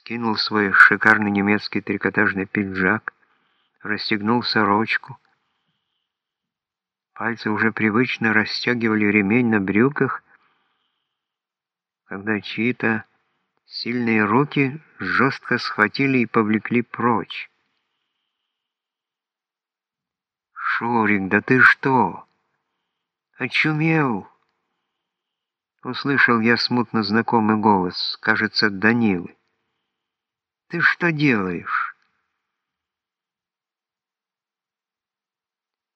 скинул свой шикарный немецкий трикотажный пиджак, расстегнул сорочку. Пальцы уже привычно расстегивали ремень на брюках, когда чьи-то сильные руки жестко схватили и повлекли прочь. «Шурик, да ты что? Очумел!» Услышал я смутно знакомый голос, кажется, Данилы. «Ты что делаешь?»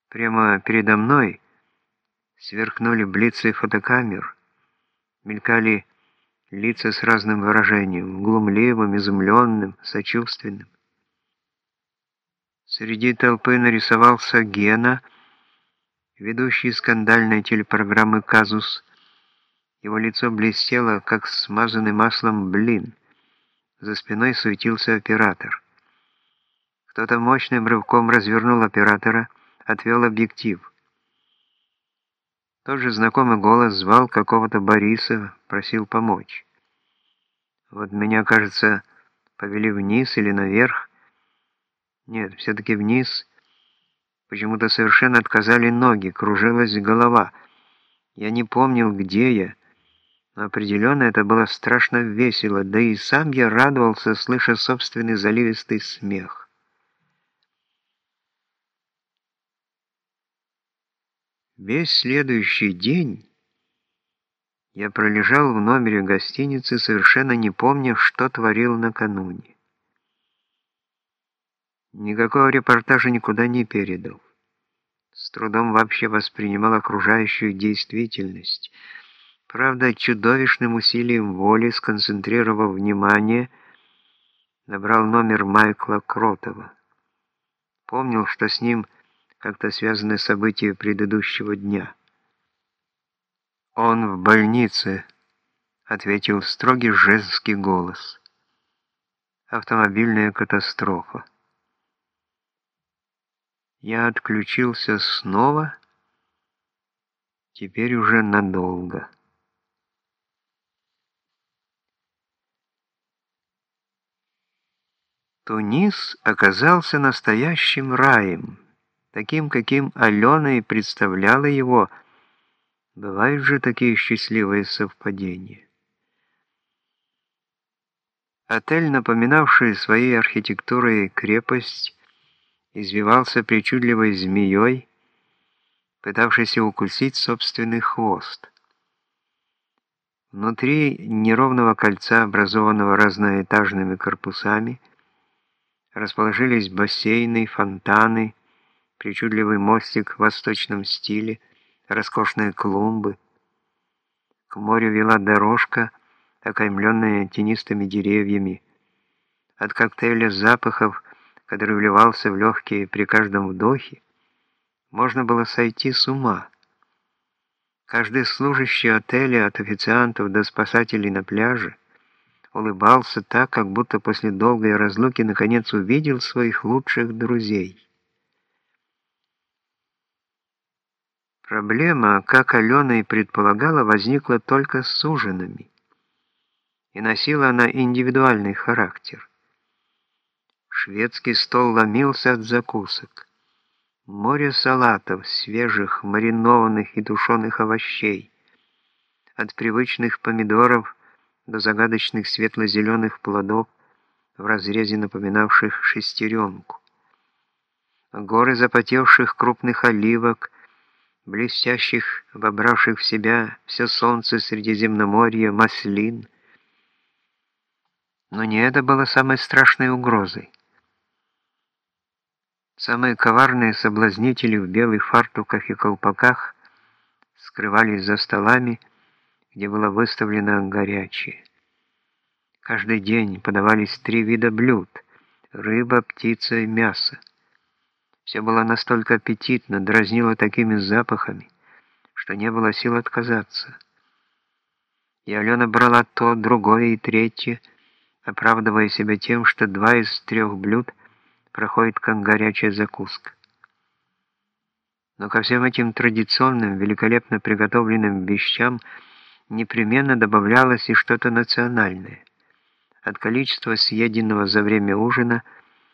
Прямо передо мной сверкнули блицы фотокамер, мелькали лица с разным выражением, глумливым, изумленным, сочувственным. Среди толпы нарисовался Гена, ведущий скандальной телепрограммы «Казус». Его лицо блестело, как смазанный маслом блин. За спиной суетился оператор. Кто-то мощным рывком развернул оператора, отвел объектив. Тот же знакомый голос звал какого-то Бориса, просил помочь. Вот меня, кажется, повели вниз или наверх, нет, все-таки вниз. Почему-то совершенно отказали ноги, кружилась голова. Я не помнил, где я. Но определенно это было страшно весело, да и сам я радовался, слыша собственный заливистый смех. Весь следующий день я пролежал в номере гостиницы, совершенно не помня, что творил накануне. Никакого репортажа никуда не передал. С трудом вообще воспринимал окружающую действительность. Правда, чудовищным усилием воли, сконцентрировав внимание, набрал номер Майкла Кротова. Помнил, что с ним как-то связаны события предыдущего дня. «Он в больнице», — ответил строгий женский голос. «Автомобильная катастрофа». Я отключился снова, теперь уже надолго. Тунис оказался настоящим раем, таким, каким Алена и представляла его. Бывают же такие счастливые совпадения. Отель, напоминавший своей архитектурой крепость, извивался причудливой змеей, пытавшейся укусить собственный хвост. Внутри неровного кольца, образованного разноэтажными корпусами, расположились бассейны, фонтаны, причудливый мостик в восточном стиле, роскошные клумбы. К морю вела дорожка, окаймленная тенистыми деревьями. От коктейля запахов который вливался в легкие при каждом вдохе, можно было сойти с ума. Каждый служащий отеля, от официантов до спасателей на пляже, улыбался так, как будто после долгой разлуки наконец увидел своих лучших друзей. Проблема, как Алена и предполагала, возникла только с ужинами, и носила она индивидуальный характер. Шведский стол ломился от закусок. Море салатов, свежих, маринованных и тушеных овощей. От привычных помидоров до загадочных светло-зеленых плодов, в разрезе напоминавших шестеренку. Горы запотевших крупных оливок, блестящих, вобравших в себя все солнце Средиземноморья, маслин. Но не это было самой страшной угрозой. Самые коварные соблазнители в белых фартуках и колпаках скрывались за столами, где было выставлено горячее. Каждый день подавались три вида блюд – рыба, птица и мясо. Все было настолько аппетитно, дразнило такими запахами, что не было сил отказаться. И Алена брала то, другое и третье, оправдывая себя тем, что два из трех блюд – проходит как горячая закуска. Но ко всем этим традиционным, великолепно приготовленным вещам непременно добавлялось и что-то национальное. от количества съеденного за время ужина –